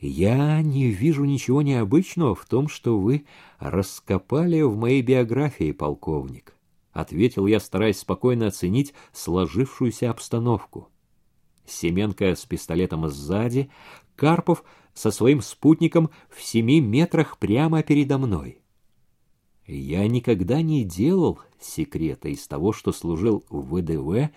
Я не вижу ничего необычного в том, что вы раскопали в моей биографии, полковник, ответил я, стараясь спокойно оценить сложившуюся обстановку. Семенко с пистолетом сзади, Карпов со своим спутником в семи метрах прямо передо мной. Я никогда не делал секрета из того, что служил в ВДВ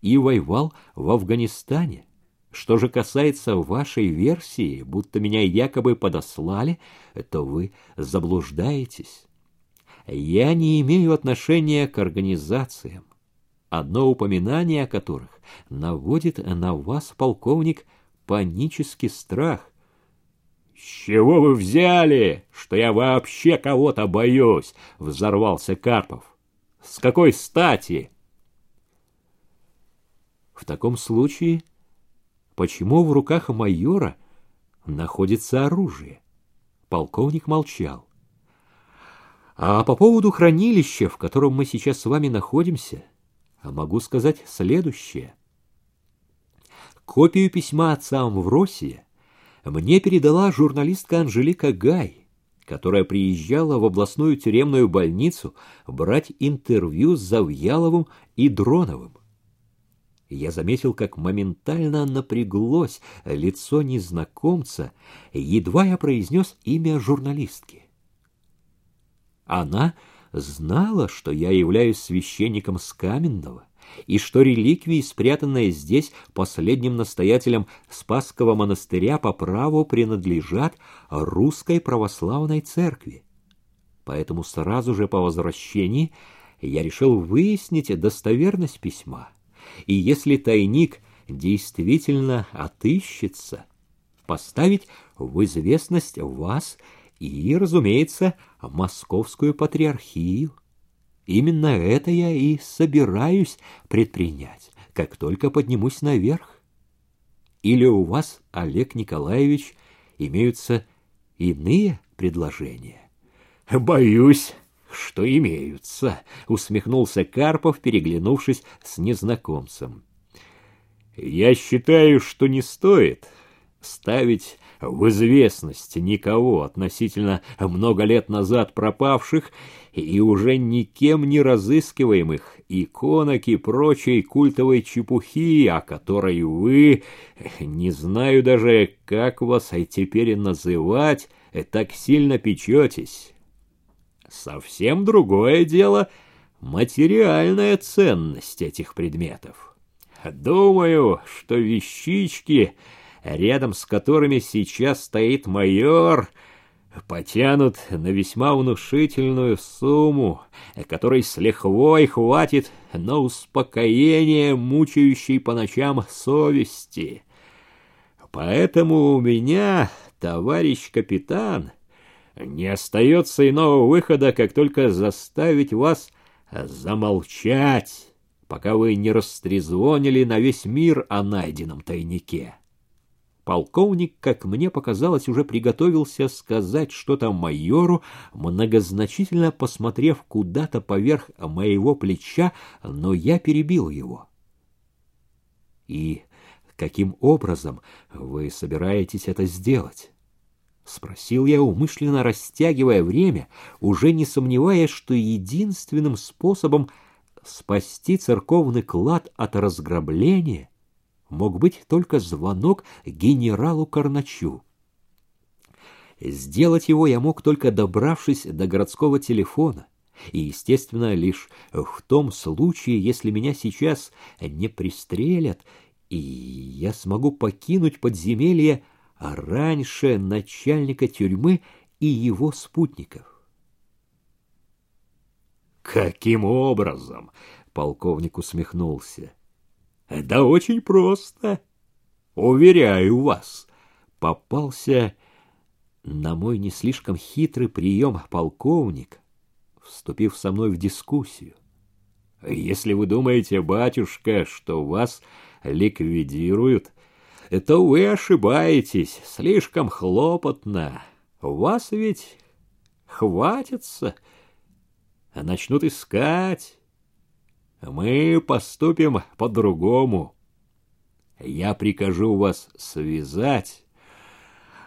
и воевал в Афганистане. Что же касается вашей версии, будто меня якобы подослали, то вы заблуждаетесь. Я не имею отношения к организациям, одно упоминание о которых наводит на вас, полковник, панический страх. «С чего вы взяли, что я вообще кого-то боюсь?» — взорвался Карпов. «С какой стати?» В таком случае, почему в руках майора находится оружие? Полковник молчал. А по поводу хранилища, в котором мы сейчас с вами находимся, могу сказать следующее. Копию письма отца Амвросия мне передала журналистка Анжелика Гай, которая приезжала в областную тюремную больницу брать интервью с Завьяловым и Дроновым. Я заметил, как моментально напряглось лицо незнакомца, едва я произнес имя журналистки. Она знала, что я являюсь священником с Каменного, и что реликвии, спрятанные здесь последним настоятелем Спасского монастыря, по праву принадлежат русской православной церкви. Поэтому сразу же по возвращении я решил выяснить достоверность письма и если тайник действительно отыщется, поставить в известность вас и, разумеется, московскую патриархию. Именно это я и собираюсь предпринять, как только поднимусь наверх. Или у вас, Олег Николаевич, имеются иные предложения? Боюсь, что имеются, усмехнулся Карпов, переглянувшись с незнакомцем. Я считаю, что не стоит ставить в известность никого относительно много лет назад пропавших и уже никем не разыскиваемых иконок и прочей культовой чепухи, о которой вы, не знаю даже, как вас теперь называть, так сильно печетесь. Совсем другое дело — материальная ценность этих предметов. Думаю, что вещички, рядом с которыми сейчас стоит майор, потянут на весьма внушительную сумму, которой с лихвой хватит на успокоение мучающей по ночам совести. Поэтому у меня, товарищ капитан, — не остается иного выхода, как только заставить вас замолчать, пока вы не растрезвонили на весь мир о найденном тайнике. Полковник, как мне показалось, уже приготовился сказать что-то майору, многозначительно посмотрев куда-то поверх моего плеча, но я перебил его. И каким образом вы собираетесь это сделать? Спросил я, умышленно растягивая время, уже не сомневаясь, что единственным способом спасти церковный клад от разграбления мог быть только звонок генералу Карначу. Сделать его я мог только добравшись до городского телефона, и, естественно, лишь в том случае, если меня сейчас не пристрелят, и я смогу покинуть подземелье а раньше начальника тюрьмы и его спутников. «Каким образом?» — полковник усмехнулся. «Да очень просто. Уверяю вас, попался на мой не слишком хитрый прием полковник, вступив со мной в дискуссию. Если вы думаете, батюшка, что вас ликвидируют, это вы ошибаетесь, слишком хлопотно. Вас ведь хватится, а начнут искать. Мы поступим по-другому. Я прикажу вас связать,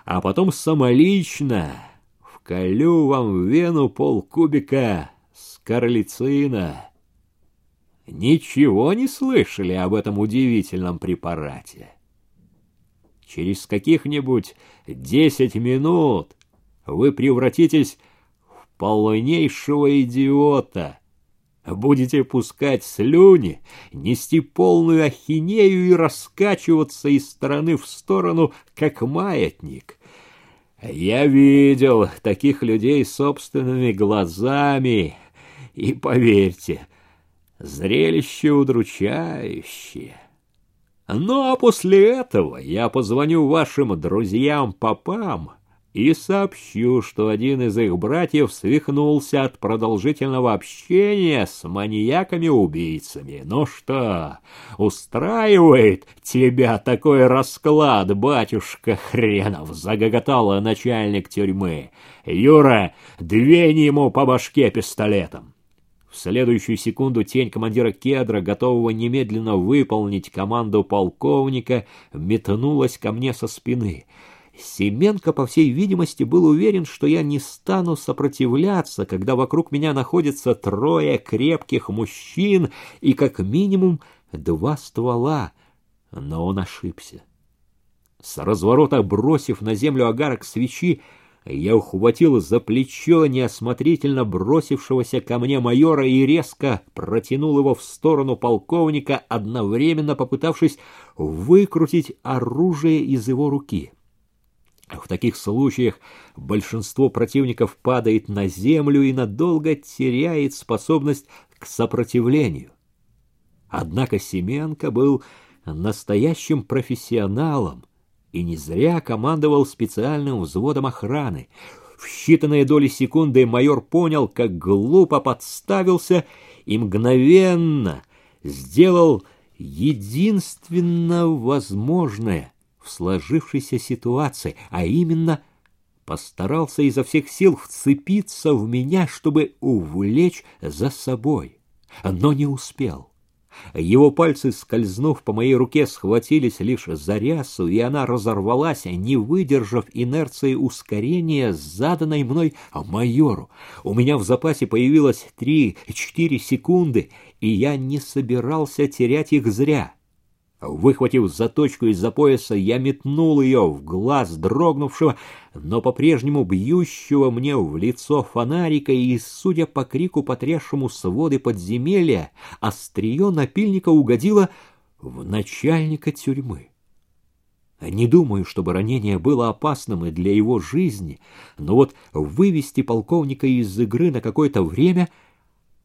а потом самолично вколю вам в вену полкубика скарлицина. Ничего не слышали об этом удивительном препарате? Через каких-нибудь десять минут вы превратитесь в полнейшего идиота. Будете пускать слюни, нести полную ахинею и раскачиваться из стороны в сторону, как маятник. Я видел таких людей собственными глазами, и, поверьте, зрелище удручающее. Ну а после этого я позвоню вашим друзьям-попам и сообщу, что один из их братьев свихнулся от продолжительного общения с маньяками-убийцами. Ну что, устраивает тебя такой расклад, батюшка хренов? Загоготал начальник тюрьмы. Юра, двень ему по башке пистолетом. В следующую секунду тень командира кедра, готового немедленно выполнить команду полковника, метнулась ко мне со спины. Семенко, по всей видимости, был уверен, что я не стану сопротивляться, когда вокруг меня находится трое крепких мужчин и как минимум два ствола. Но он ошибся. С разворота бросив на землю огарок свечи, я ухватил за плечо неосмотрительно бросившегося ко мне майора и резко протянул его в сторону полковника, одновременно попытавшись выкрутить оружие из его руки. В таких случаях большинство противников падает на землю и надолго теряет способность к сопротивлению. Однако Семенко был настоящим профессионалом, и не зря командовал специальным взводом охраны. В считанные доли секунды майор понял, как глупо подставился и мгновенно сделал единственно возможное в сложившейся ситуации, а именно постарался изо всех сил вцепиться в меня, чтобы увлечь за собой, но не успел. Его пальцы, скользнув по моей руке, схватились лишь за рясу, и она разорвалась, не выдержав инерции ускорения, заданной мной майору. У меня в запасе появилось три-четыре секунды, и я не собирался терять их зря. Выхватив заточку из-за пояса, я метнул ее в глаз дрогнувшего, но по-прежнему бьющего мне в лицо фонарика, и, судя по крику, потрясшему своды подземелья, острие напильника угодило в начальника тюрьмы. Не думаю, чтобы ранение было опасным и для его жизни, но вот вывести полковника из игры на какое-то время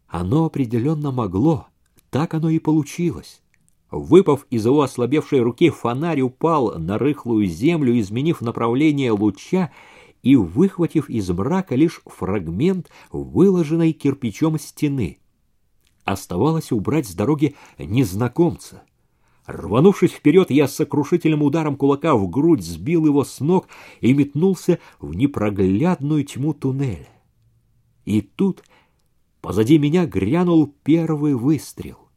оно определенно могло. Так оно и получилось. Выпав из его ослабевшей руки, фонарь упал на рыхлую землю, изменив направление луча и выхватив из мрака лишь фрагмент выложенной кирпичом стены. Оставалось убрать с дороги незнакомца. Рванувшись вперед, я с сокрушительным ударом кулака в грудь сбил его с ног и метнулся в непроглядную тьму туннеля. И тут позади меня грянул первый выстрел.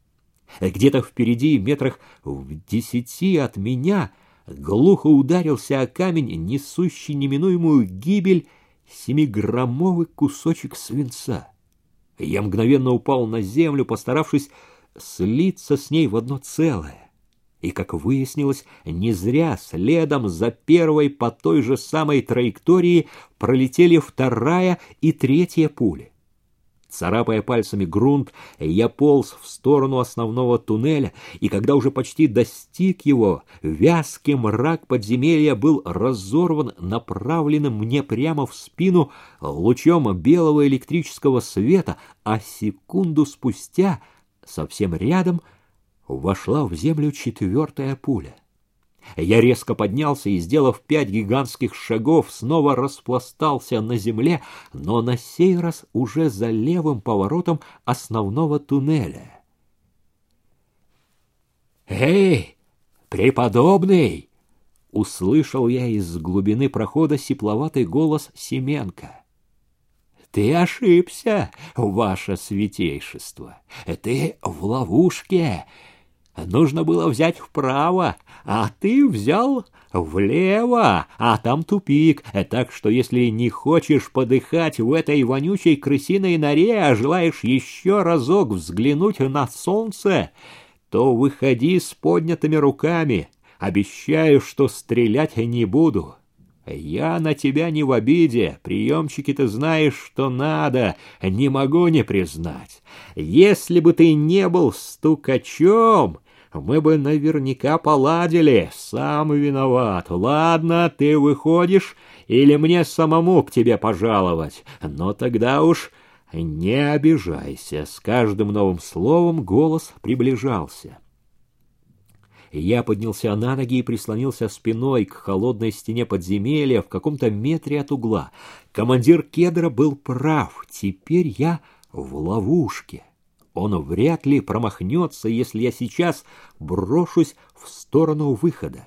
Где-то впереди, метрах в десяти от меня, глухо ударился о камень, несущий неминуемую гибель, семиграммовый кусочек свинца. Я мгновенно упал на землю, постаравшись слиться с ней в одно целое. И, как выяснилось, не зря следом за первой по той же самой траектории пролетели вторая и третья пули. Царапая пальцами грунт, я полз в сторону основного туннеля, и когда уже почти достиг его, вязкий мрак подземелья был разорван направленным мне прямо в спину лучом белого электрического света, а секунду спустя совсем рядом вошла в землю четвертая пуля. Я резко поднялся и, сделав пять гигантских шагов, снова распластался на земле, но на сей раз уже за левым поворотом основного туннеля. «Эй, преподобный!» — услышал я из глубины прохода сипловатый голос Семенка. «Ты ошибся, ваше святейшество! Ты в ловушке!» Нужно было взять вправо, а ты взял влево, а там тупик. Так что если не хочешь подыхать в этой вонючей крысиной норе, а желаешь еще разок взглянуть на солнце, то выходи с поднятыми руками. Обещаю, что стрелять не буду. Я на тебя не в обиде, приемчики ты знаешь, что надо, не могу не признать. Если бы ты не был стукачом, мы бы наверняка поладили, сам виноват. Ладно, ты выходишь, или мне самому к тебе пожаловать, но тогда уж не обижайся. С каждым новым словом голос приближался. Я поднялся на ноги и прислонился спиной к холодной стене подземелья в каком-то метре от угла. Командир кедра был прав. Теперь я в ловушке. Он вряд ли промахнется, если я сейчас брошусь в сторону выхода.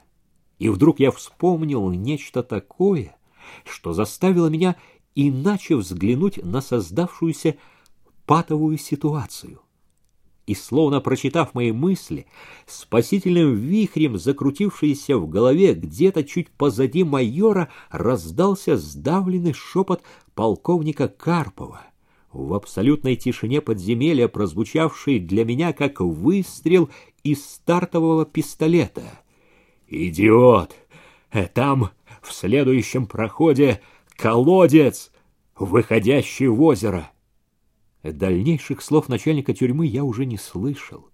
И вдруг я вспомнил нечто такое, что заставило меня иначе взглянуть на создавшуюся патовую ситуацию и, словно прочитав мои мысли, спасительным вихрем, закрутившийся в голове где-то чуть позади майора, раздался сдавленный шепот полковника Карпова. В абсолютной тишине подземелья, прозвучавший для меня как выстрел из стартового пистолета. «Идиот! Там, в следующем проходе, колодец, выходящий в озеро!» Дальнейших слов начальника тюрьмы я уже не слышал.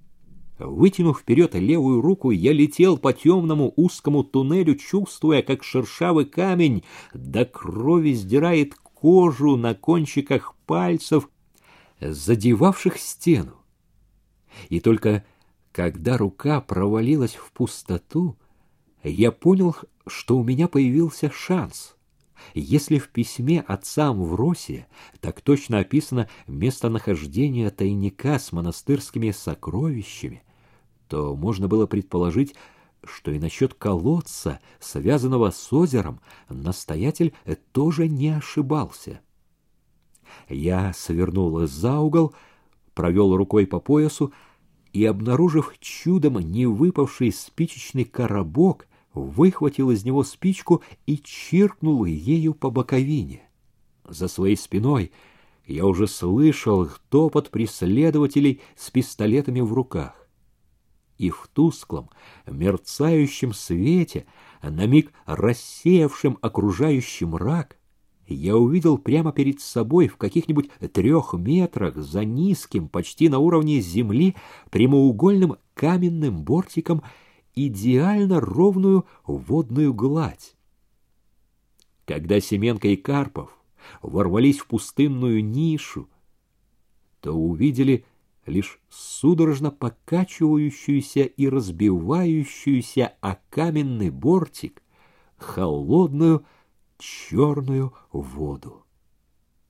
Вытянув вперед левую руку, я летел по темному узкому туннелю, чувствуя, как шершавый камень до крови сдирает кожу на кончиках пальцев, задевавших стену. И только когда рука провалилась в пустоту, я понял, что у меня появился шанс — если в письме отца Амвросия так точно описано местонахождение тайника с монастырскими сокровищами, то можно было предположить, что и насчет колодца, связанного с озером, настоятель тоже не ошибался. Я свернул за угол, провел рукой по поясу и, обнаружив чудом не выпавший спичечный коробок, выхватил из него спичку и чиркнул ею по боковине. За своей спиной я уже слышал топот преследователей с пистолетами в руках. И в тусклом, мерцающем свете, на миг рассеявшем окружающий мрак, я увидел прямо перед собой в каких-нибудь трех метрах за низким, почти на уровне земли, прямоугольным каменным бортиком идеально ровную водную гладь. Когда Семенко и Карпов ворвались в пустынную нишу, то увидели лишь судорожно покачивающуюся и разбивающуюся о каменный бортик холодную черную воду.